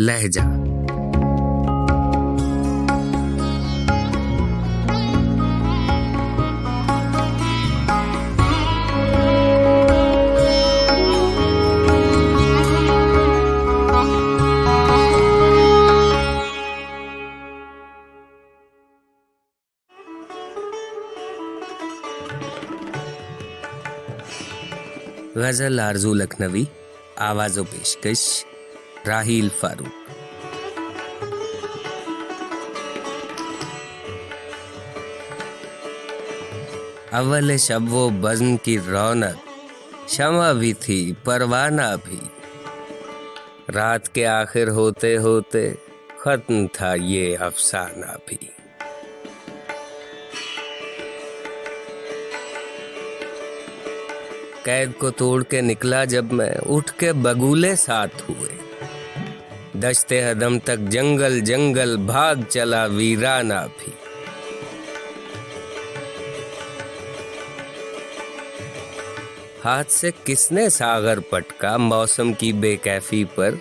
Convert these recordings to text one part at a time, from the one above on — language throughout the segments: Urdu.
لہجہ۔ غزل آرزو لکھنوی آواز و پیشکش۔ راہیل فاروق۔ اول شب و بزم کی رونق، شمع بھی تھی، پروانہ بھی۔ رات کے آخر ہوتے ہوتے ختم تھا یہ افسانہ بھی۔ قید کو توڑ کے نکلا جب میں اٹھ کے بگولے ساتھ ہوئے۔ دشتے حدم تک جنگل جنگل بھاگ چلا ویرانہ بھی۔ ہاتھ سے کس نے ساغر پٹکا موسم کی بے کیفی پر؟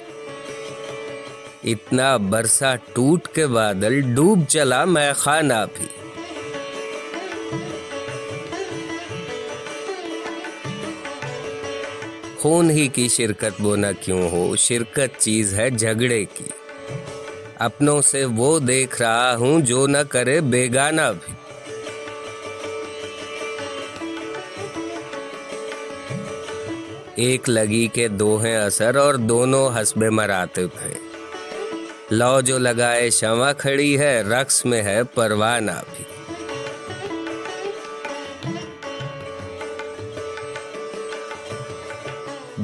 اتنا برسا ٹوٹ کے بادل ڈوب چلا میں خانہ بھی۔ خون ہی کی شرکت وہ نہ کیوں ہو؟ شرکت چیز ہے جھگڑے کی۔ اپنوں سے وہ دیکھ رہا ہوں جو نہ کرے بیگانہ بھی۔ ایک لگی کے دو ہیں اثر اور دونوں حسب مراتب ہیں۔ لو جو لگائے شمع کھڑی ہے، رقص میں ہے پروانہ بھی۔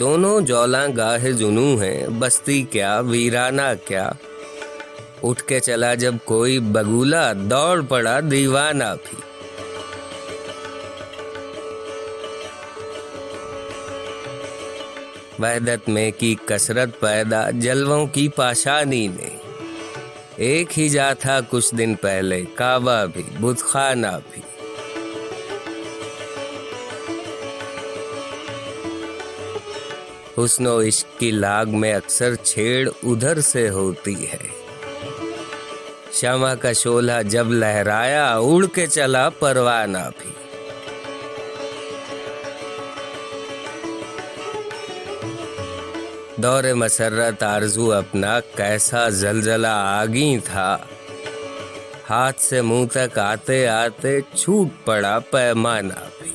دونوں جولاں گاہ جنو ہیں، بستی کیا، ویرانہ کیا۔ اٹھ کے چلا جب کوئی بگولا، دوڑ پڑا دیوانہ بھی۔ وحدت میں کی کسرت پیدا، جلووں کی پاشانی نے۔ ایک ہی جا تھا کچھ دن پہلے، کعبہ بھی بت خانہ بھی۔ حسن و عشق کی لاگ میں اکثر چھیڑ ادھر سے ہوتی ہے۔ شمع کا شولہ جب لہرایا، اڑ کے چلا پروانہ بھی۔ دور مسرت آرزو اپنا کیسا زلزلہ آگی تھا۔ ہاتھ سے منہ تک آتے آتے چھوٹ پڑا پیمانہ بھی۔